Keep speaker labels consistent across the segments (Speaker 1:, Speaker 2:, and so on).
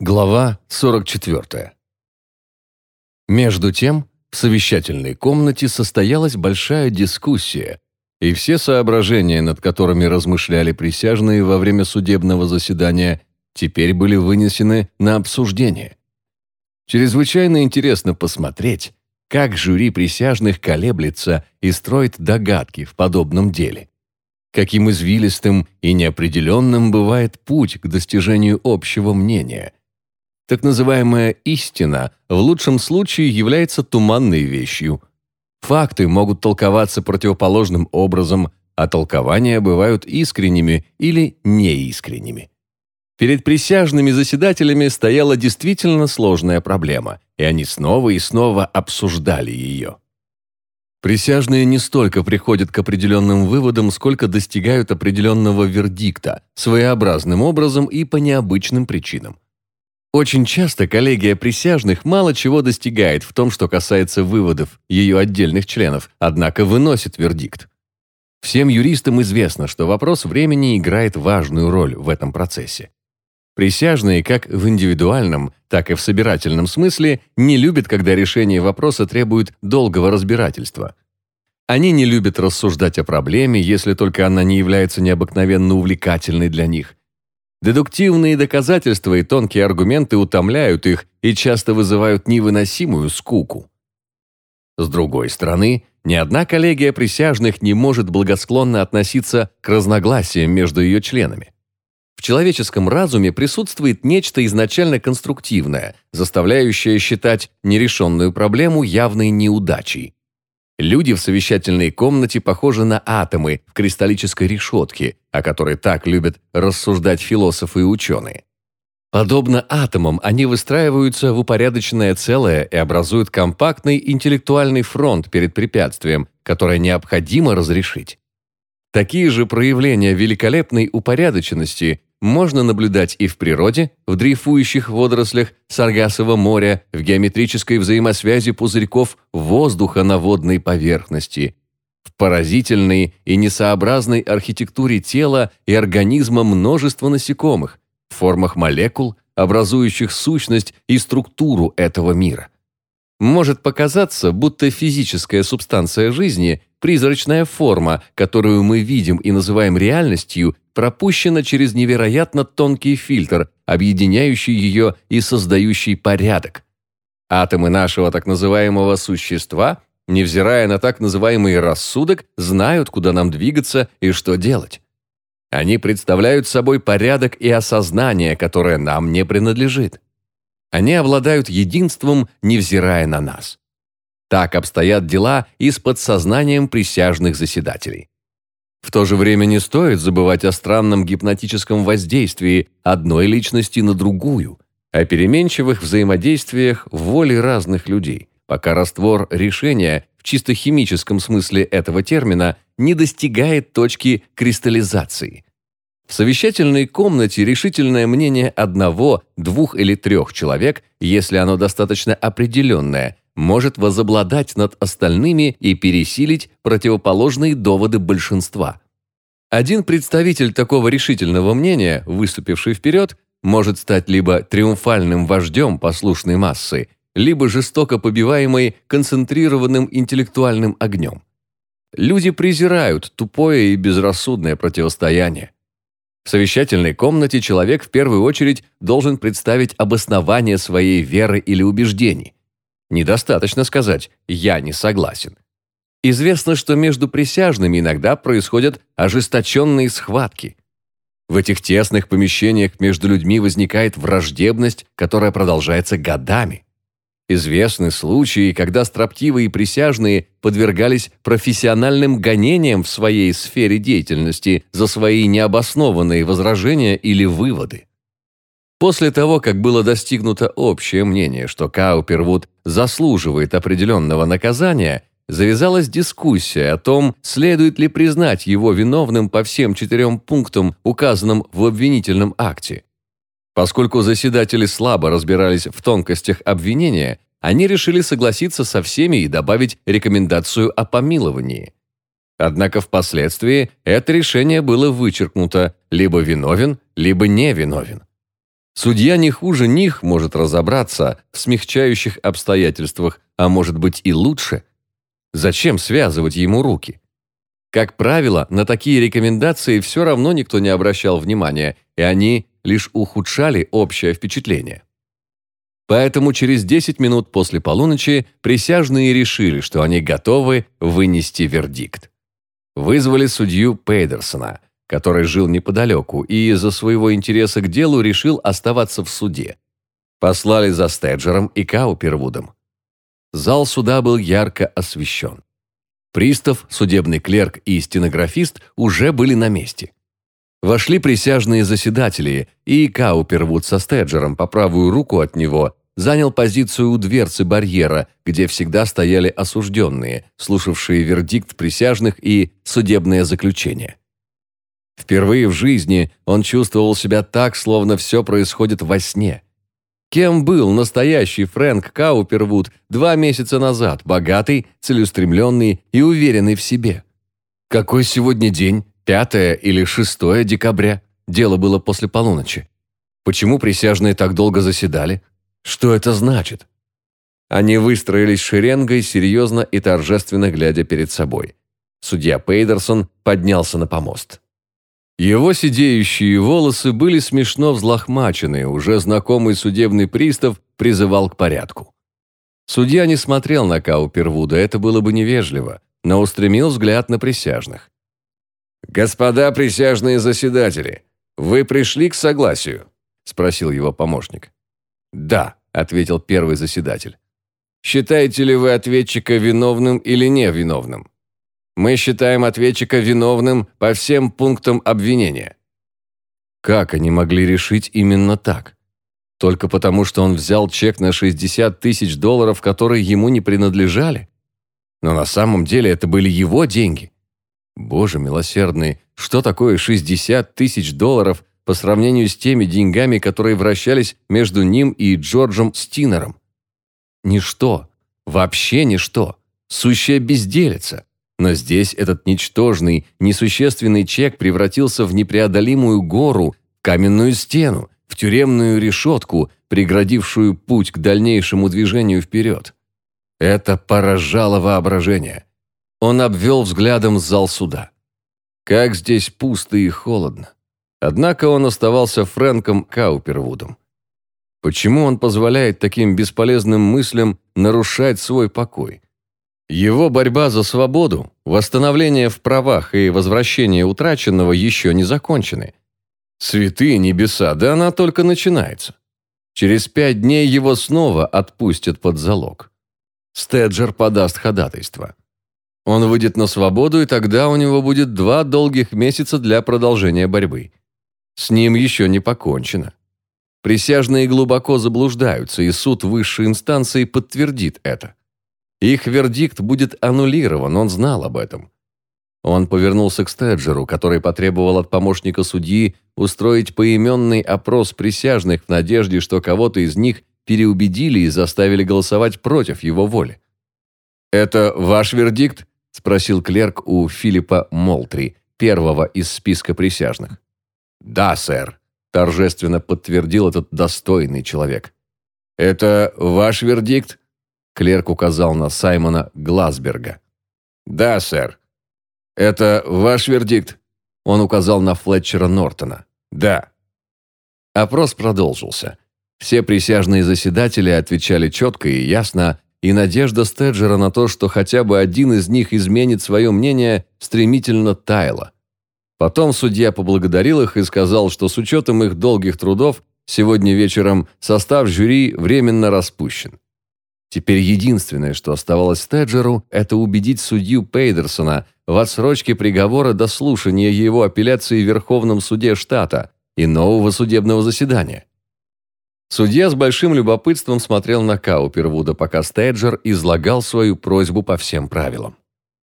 Speaker 1: Глава 44. Между тем, в совещательной комнате состоялась большая дискуссия, и все соображения, над которыми размышляли присяжные во время судебного заседания, теперь были вынесены на обсуждение. Чрезвычайно интересно посмотреть, как жюри присяжных колеблется и строит догадки в подобном деле. Каким извилистым и неопределенным бывает путь к достижению общего мнения – так называемая «истина» в лучшем случае является туманной вещью. Факты могут толковаться противоположным образом, а толкования бывают искренними или неискренними. Перед присяжными заседателями стояла действительно сложная проблема, и они снова и снова обсуждали ее. Присяжные не столько приходят к определенным выводам, сколько достигают определенного вердикта, своеобразным образом и по необычным причинам. Очень часто коллегия присяжных мало чего достигает в том, что касается выводов ее отдельных членов, однако выносит вердикт. Всем юристам известно, что вопрос времени играет важную роль в этом процессе. Присяжные как в индивидуальном, так и в собирательном смысле не любят, когда решение вопроса требует долгого разбирательства. Они не любят рассуждать о проблеме, если только она не является необыкновенно увлекательной для них, Дедуктивные доказательства и тонкие аргументы утомляют их и часто вызывают невыносимую скуку. С другой стороны, ни одна коллегия присяжных не может благосклонно относиться к разногласиям между ее членами. В человеческом разуме присутствует нечто изначально конструктивное, заставляющее считать нерешенную проблему явной неудачей. Люди в совещательной комнате похожи на атомы в кристаллической решетке, о которой так любят рассуждать философы и ученые. Подобно атомам, они выстраиваются в упорядоченное целое и образуют компактный интеллектуальный фронт перед препятствием, которое необходимо разрешить. Такие же проявления великолепной упорядоченности можно наблюдать и в природе, в дрейфующих водорослях Саргасового моря, в геометрической взаимосвязи пузырьков воздуха на водной поверхности, в поразительной и несообразной архитектуре тела и организма множества насекомых, в формах молекул, образующих сущность и структуру этого мира. Может показаться, будто физическая субстанция жизни призрачная форма, которую мы видим и называем реальностью, пропущена через невероятно тонкий фильтр, объединяющий ее и создающий порядок. Атомы нашего так называемого существа, невзирая на так называемый рассудок, знают, куда нам двигаться и что делать. Они представляют собой порядок и осознание, которое нам не принадлежит. Они обладают единством, невзирая на нас. Так обстоят дела и с подсознанием присяжных заседателей. В то же время не стоит забывать о странном гипнотическом воздействии одной личности на другую, о переменчивых взаимодействиях воли разных людей, пока раствор решения в чисто химическом смысле этого термина не достигает точки кристаллизации. В совещательной комнате решительное мнение одного, двух или трех человек, если оно достаточно определенное, может возобладать над остальными и пересилить противоположные доводы большинства. Один представитель такого решительного мнения, выступивший вперед, может стать либо триумфальным вождем послушной массы, либо жестоко побиваемой концентрированным интеллектуальным огнем. Люди презирают тупое и безрассудное противостояние. В совещательной комнате человек в первую очередь должен представить обоснование своей веры или убеждений, Недостаточно сказать «я не согласен». Известно, что между присяжными иногда происходят ожесточенные схватки. В этих тесных помещениях между людьми возникает враждебность, которая продолжается годами. Известны случаи, когда строптивые присяжные подвергались профессиональным гонениям в своей сфере деятельности за свои необоснованные возражения или выводы. После того, как было достигнуто общее мнение, что Каупервуд заслуживает определенного наказания, завязалась дискуссия о том, следует ли признать его виновным по всем четырем пунктам, указанным в обвинительном акте. Поскольку заседатели слабо разбирались в тонкостях обвинения, они решили согласиться со всеми и добавить рекомендацию о помиловании. Однако впоследствии это решение было вычеркнуто либо виновен, либо невиновен. Судья не хуже них может разобраться в смягчающих обстоятельствах, а может быть и лучше. Зачем связывать ему руки? Как правило, на такие рекомендации все равно никто не обращал внимания, и они лишь ухудшали общее впечатление. Поэтому через 10 минут после полуночи присяжные решили, что они готовы вынести вердикт. Вызвали судью Пейдерсона, который жил неподалеку и из-за своего интереса к делу решил оставаться в суде. Послали за Стеджером и Каупервудом. Зал суда был ярко освещен. Пристав, судебный клерк и стенографист уже были на месте. Вошли присяжные заседатели, и Каупервуд со Стеджером по правую руку от него занял позицию у дверцы барьера, где всегда стояли осужденные, слушавшие вердикт присяжных и судебное заключение. Впервые в жизни он чувствовал себя так, словно все происходит во сне. Кем был настоящий Фрэнк Каупервуд два месяца назад, богатый, целеустремленный и уверенный в себе? Какой сегодня день? 5 или 6 декабря. Дело было после полуночи. Почему присяжные так долго заседали? Что это значит? Они выстроились шеренгой, серьезно и торжественно глядя перед собой. Судья Пейдерсон поднялся на помост. Его сидеющие волосы были смешно взлохмачены, уже знакомый судебный пристав призывал к порядку. Судья не смотрел на Каупервуда, это было бы невежливо, но устремил взгляд на присяжных. «Господа присяжные заседатели, вы пришли к согласию?» – спросил его помощник. «Да», – ответил первый заседатель. «Считаете ли вы ответчика виновным или невиновным?» «Мы считаем ответчика виновным по всем пунктам обвинения». Как они могли решить именно так? Только потому, что он взял чек на 60 тысяч долларов, которые ему не принадлежали? Но на самом деле это были его деньги – Боже милосердный, что такое 60 тысяч долларов по сравнению с теми деньгами, которые вращались между ним и Джорджем Стинером? Ничто. Вообще ничто. Сущая безделица. Но здесь этот ничтожный, несущественный чек превратился в непреодолимую гору, каменную стену, в тюремную решетку, преградившую путь к дальнейшему движению вперед. Это поражало воображение. Он обвел взглядом зал суда. Как здесь пусто и холодно. Однако он оставался Фрэнком Каупервудом. Почему он позволяет таким бесполезным мыслям нарушать свой покой? Его борьба за свободу, восстановление в правах и возвращение утраченного еще не закончены. Святые небеса, да она только начинается. Через пять дней его снова отпустят под залог. Стеджер подаст ходатайство. Он выйдет на свободу, и тогда у него будет два долгих месяца для продолжения борьбы. С ним еще не покончено. Присяжные глубоко заблуждаются, и суд высшей инстанции подтвердит это. Их вердикт будет аннулирован, он знал об этом. Он повернулся к Стеджеру, который потребовал от помощника судьи устроить поименный опрос присяжных в надежде, что кого-то из них переубедили и заставили голосовать против его воли. «Это ваш вердикт?» – спросил клерк у Филиппа Молтри, первого из списка присяжных. «Да, сэр», – торжественно подтвердил этот достойный человек. «Это ваш вердикт?» – клерк указал на Саймона Глазберга. «Да, сэр». «Это ваш вердикт?» – он указал на Флетчера Нортона. «Да». Опрос продолжился. Все присяжные заседатели отвечали четко и ясно, и надежда Стеджера на то, что хотя бы один из них изменит свое мнение, стремительно таяла. Потом судья поблагодарил их и сказал, что с учетом их долгих трудов сегодня вечером состав жюри временно распущен. Теперь единственное, что оставалось Стеджеру, это убедить судью Пейдерсона в отсрочке приговора до слушания его апелляции в Верховном суде штата и нового судебного заседания. Судья с большим любопытством смотрел на Каупервуда, пока Стейджер излагал свою просьбу по всем правилам.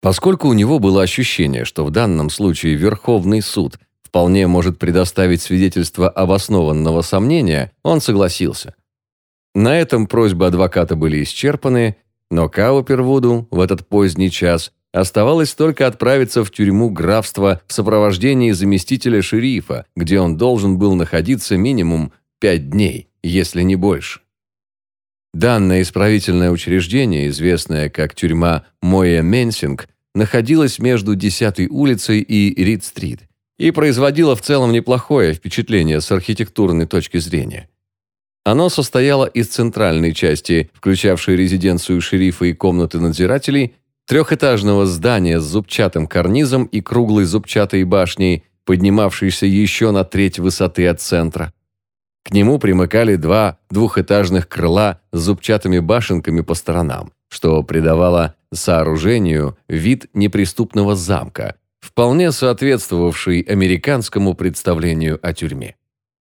Speaker 1: Поскольку у него было ощущение, что в данном случае Верховный суд вполне может предоставить свидетельство обоснованного сомнения, он согласился. На этом просьбы адвоката были исчерпаны, но Каупервуду в этот поздний час оставалось только отправиться в тюрьму графства в сопровождении заместителя шерифа, где он должен был находиться минимум пять дней, если не больше. Данное исправительное учреждение, известное как тюрьма Моя Менсинг, находилось между 10-й улицей и Рид-стрит и производило в целом неплохое впечатление с архитектурной точки зрения. Оно состояло из центральной части, включавшей резиденцию шерифа и комнаты надзирателей, трехэтажного здания с зубчатым карнизом и круглой зубчатой башней, поднимавшейся еще на треть высоты от центра. К нему примыкали два двухэтажных крыла с зубчатыми башенками по сторонам, что придавало сооружению вид неприступного замка, вполне соответствовавший американскому представлению о тюрьме.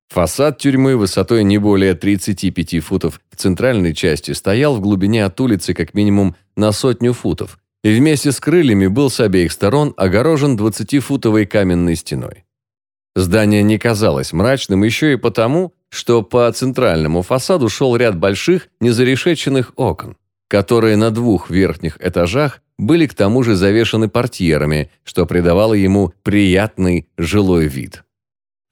Speaker 1: Фасад тюрьмы высотой не более 35 футов в центральной части стоял в глубине от улицы как минимум на сотню футов и вместе с крыльями был с обеих сторон огорожен 20-футовой каменной стеной. Здание не казалось мрачным еще и потому, что по центральному фасаду шел ряд больших незарешеченных окон, которые на двух верхних этажах были к тому же завешаны портьерами, что придавало ему приятный жилой вид.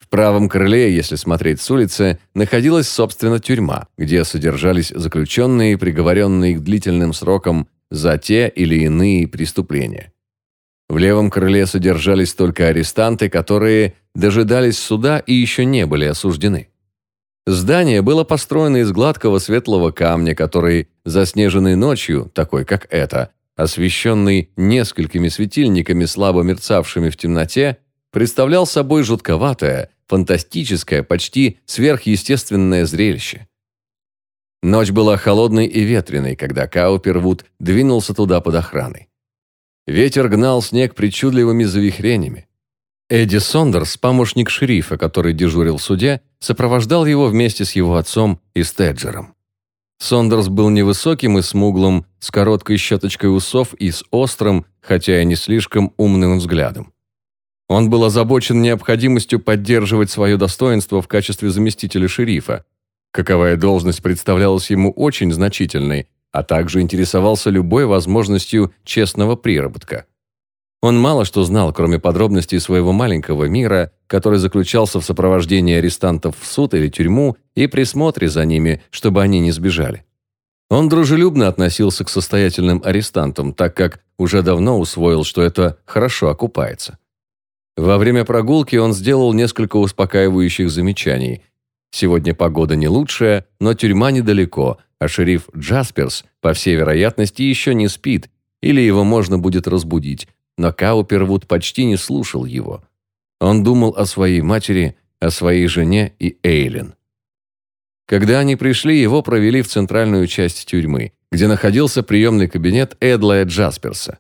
Speaker 1: В правом крыле, если смотреть с улицы, находилась, собственно, тюрьма, где содержались заключенные, приговоренные к длительным срокам за те или иные преступления. В левом крыле содержались только арестанты, которые дожидались суда и еще не были осуждены. Здание было построено из гладкого светлого камня, который, заснеженный ночью, такой как это, освещенный несколькими светильниками, слабо мерцавшими в темноте, представлял собой жутковатое, фантастическое, почти сверхъестественное зрелище. Ночь была холодной и ветреной, когда Каупервуд двинулся туда под охраной. Ветер гнал снег причудливыми завихрениями. Эдди Сондерс, помощник шерифа, который дежурил в суде, сопровождал его вместе с его отцом и Стеджером. Сондерс был невысоким и смуглым, с короткой щеточкой усов и с острым, хотя и не слишком умным взглядом. Он был озабочен необходимостью поддерживать свое достоинство в качестве заместителя шерифа. Каковая должность представлялась ему очень значительной, а также интересовался любой возможностью честного приработка. Он мало что знал, кроме подробностей своего маленького мира, который заключался в сопровождении арестантов в суд или тюрьму и присмотре за ними, чтобы они не сбежали. Он дружелюбно относился к состоятельным арестантам, так как уже давно усвоил, что это хорошо окупается. Во время прогулки он сделал несколько успокаивающих замечаний. Сегодня погода не лучшая, но тюрьма недалеко, а шериф Джасперс, по всей вероятности, еще не спит, или его можно будет разбудить, но Каупервуд почти не слушал его. Он думал о своей матери, о своей жене и Эйлин. Когда они пришли, его провели в центральную часть тюрьмы, где находился приемный кабинет Эдлая Джасперса.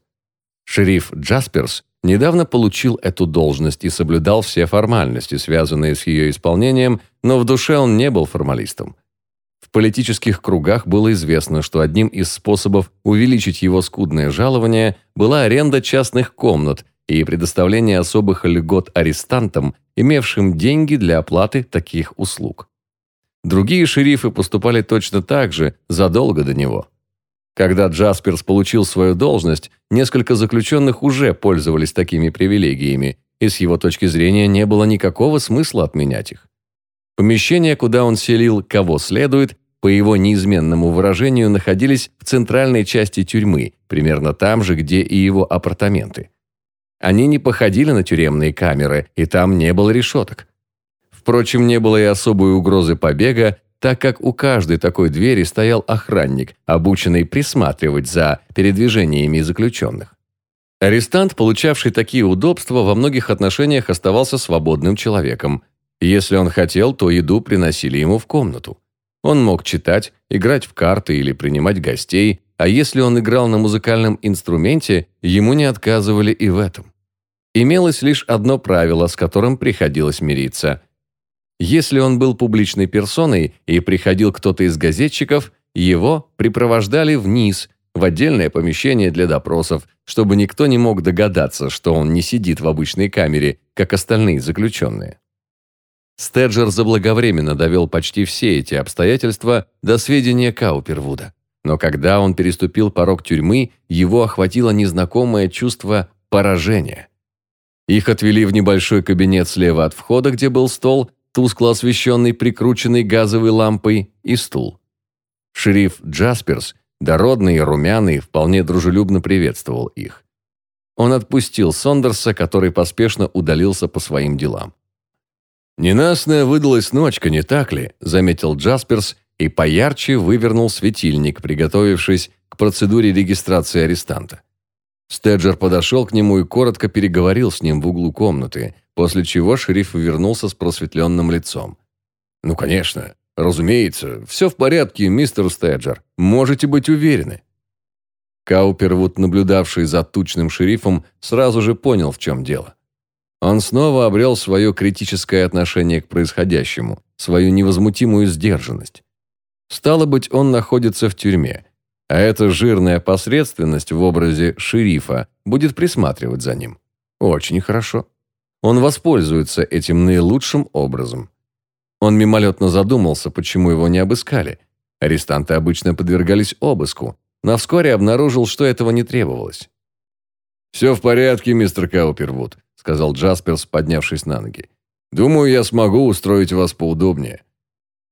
Speaker 1: Шериф Джасперс недавно получил эту должность и соблюдал все формальности, связанные с ее исполнением, но в душе он не был формалистом. В политических кругах было известно, что одним из способов увеличить его скудное жалование была аренда частных комнат и предоставление особых льгот арестантам, имевшим деньги для оплаты таких услуг. Другие шерифы поступали точно так же задолго до него – когда Джасперс получил свою должность, несколько заключенных уже пользовались такими привилегиями, и с его точки зрения не было никакого смысла отменять их. Помещения, куда он селил кого следует, по его неизменному выражению, находились в центральной части тюрьмы, примерно там же, где и его апартаменты. Они не походили на тюремные камеры, и там не было решеток. Впрочем, не было и особой угрозы побега, так как у каждой такой двери стоял охранник, обученный присматривать за передвижениями заключенных. Арестант, получавший такие удобства, во многих отношениях оставался свободным человеком. Если он хотел, то еду приносили ему в комнату. Он мог читать, играть в карты или принимать гостей, а если он играл на музыкальном инструменте, ему не отказывали и в этом. Имелось лишь одно правило, с которым приходилось мириться – если он был публичной персоной и приходил кто-то из газетчиков, его припровождали вниз, в отдельное помещение для допросов, чтобы никто не мог догадаться, что он не сидит в обычной камере, как остальные заключенные. Стеджер заблаговременно довел почти все эти обстоятельства до сведения Каупервуда. Но когда он переступил порог тюрьмы, его охватило незнакомое чувство поражения. Их отвели в небольшой кабинет слева от входа, где был стол, тускло освещенный прикрученной газовой лампой, и стул. Шериф Джасперс, дородный и румяный, вполне дружелюбно приветствовал их. Он отпустил Сондерса, который поспешно удалился по своим делам. «Ненастная выдалась ночка, не так ли?» – заметил Джасперс и поярче вывернул светильник, приготовившись к процедуре регистрации арестанта. Стеджер подошел к нему и коротко переговорил с ним в углу комнаты, после чего шериф вернулся с просветленным лицом. «Ну, конечно, разумеется, все в порядке, мистер Стеджер, можете быть уверены». Каупервуд, наблюдавший за тучным шерифом, сразу же понял, в чем дело. Он снова обрел свое критическое отношение к происходящему, свою невозмутимую сдержанность. Стало быть, он находится в тюрьме, а эта жирная посредственность в образе шерифа будет присматривать за ним. Очень хорошо. Он воспользуется этим наилучшим образом. Он мимолетно задумался, почему его не обыскали. Арестанты обычно подвергались обыску, но вскоре обнаружил, что этого не требовалось. «Все в порядке, мистер Каупервуд», — сказал Джасперс, поднявшись на ноги. «Думаю, я смогу устроить вас поудобнее.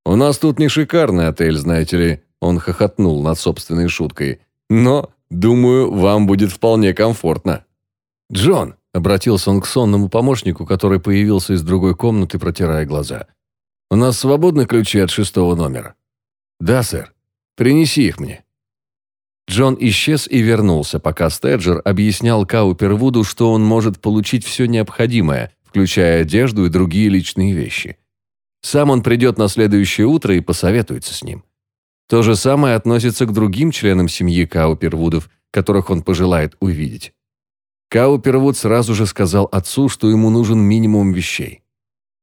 Speaker 1: У нас тут не шикарный отель, знаете ли, он хохотнул над собственной шуткой. «Но, думаю, вам будет вполне комфортно». «Джон», — обратился он к сонному помощнику, который появился из другой комнаты, протирая глаза. «У нас свободны ключи от шестого номера?» «Да, сэр. Принеси их мне». Джон исчез и вернулся, пока Стеджер объяснял Каупервуду, что он может получить все необходимое, включая одежду и другие личные вещи. Сам он придет на следующее утро и посоветуется с ним. То же самое относится к другим членам семьи Каупервудов, которых он пожелает увидеть. Каупервуд сразу же сказал отцу, что ему нужен минимум вещей.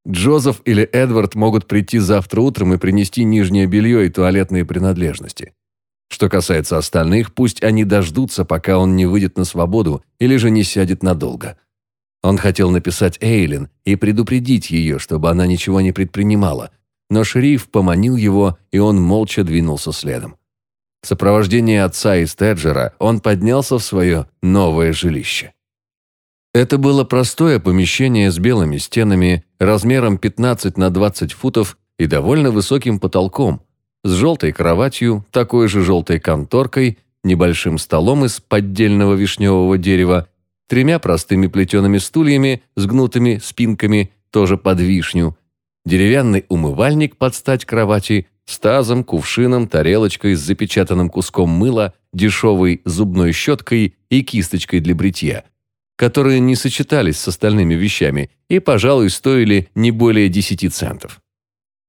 Speaker 1: Джозеф или Эдвард могут прийти завтра утром и принести нижнее белье и туалетные принадлежности. Что касается остальных, пусть они дождутся, пока он не выйдет на свободу или же не сядет надолго. Он хотел написать Эйлин и предупредить ее, чтобы она ничего не предпринимала, но шериф поманил его, и он молча двинулся следом. В сопровождении отца и Стеджера он поднялся в свое новое жилище. Это было простое помещение с белыми стенами, размером 15 на 20 футов и довольно высоким потолком, с желтой кроватью, такой же желтой конторкой, небольшим столом из поддельного вишневого дерева, тремя простыми плетеными стульями с гнутыми спинками, тоже под вишню, деревянный умывальник под стать кровати с тазом, кувшином, тарелочкой с запечатанным куском мыла, дешевой зубной щеткой и кисточкой для бритья, которые не сочетались с остальными вещами и, пожалуй, стоили не более 10 центов.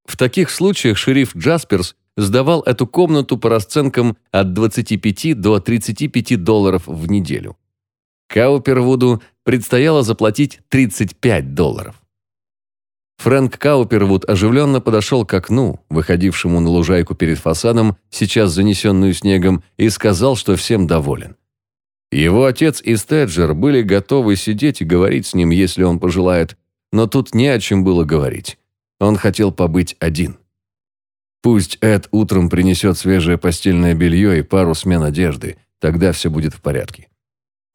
Speaker 1: В таких случаях шериф Джасперс сдавал эту комнату по расценкам от 25 до 35 долларов в неделю. Каупервуду предстояло заплатить 35 долларов. Фрэнк Каупервуд оживленно подошел к окну, выходившему на лужайку перед фасадом, сейчас занесенную снегом, и сказал, что всем доволен. Его отец и Стеджер были готовы сидеть и говорить с ним, если он пожелает, но тут не о чем было говорить. Он хотел побыть один. Пусть Эд утром принесет свежее постельное белье и пару смен одежды, тогда все будет в порядке.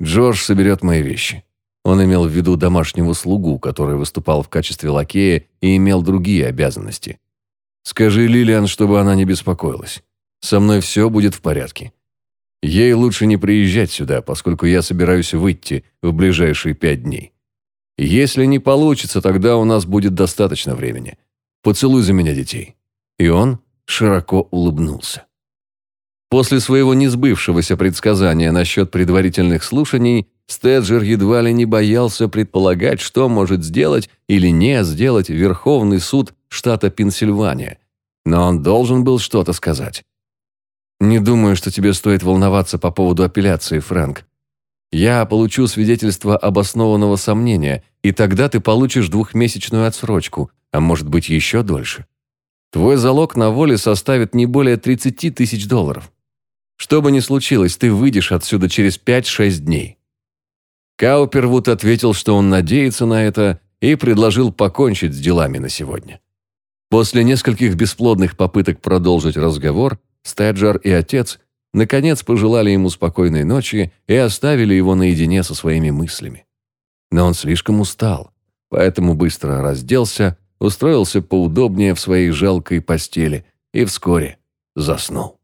Speaker 1: Джордж соберет мои вещи. Он имел в виду домашнего слугу, который выступал в качестве лакея и имел другие обязанности. «Скажи Лилиан, чтобы она не беспокоилась. Со мной все будет в порядке. Ей лучше не приезжать сюда, поскольку я собираюсь выйти в ближайшие пять дней. Если не получится, тогда у нас будет достаточно времени. Поцелуй за меня детей». И он широко улыбнулся. После своего несбывшегося предсказания насчет предварительных слушаний Стеджер едва ли не боялся предполагать, что может сделать или не сделать Верховный суд штата Пенсильвания. Но он должен был что-то сказать. «Не думаю, что тебе стоит волноваться по поводу апелляции, Фрэнк. Я получу свидетельство обоснованного сомнения, и тогда ты получишь двухмесячную отсрочку, а может быть еще дольше. Твой залог на воле составит не более 30 тысяч долларов. Что бы ни случилось, ты выйдешь отсюда через 5-6 дней. Каупервуд ответил, что он надеется на это, и предложил покончить с делами на сегодня. После нескольких бесплодных попыток продолжить разговор, Стеджер и отец наконец пожелали ему спокойной ночи и оставили его наедине со своими мыслями. Но он слишком устал, поэтому быстро разделся, устроился поудобнее в своей жалкой постели и вскоре заснул.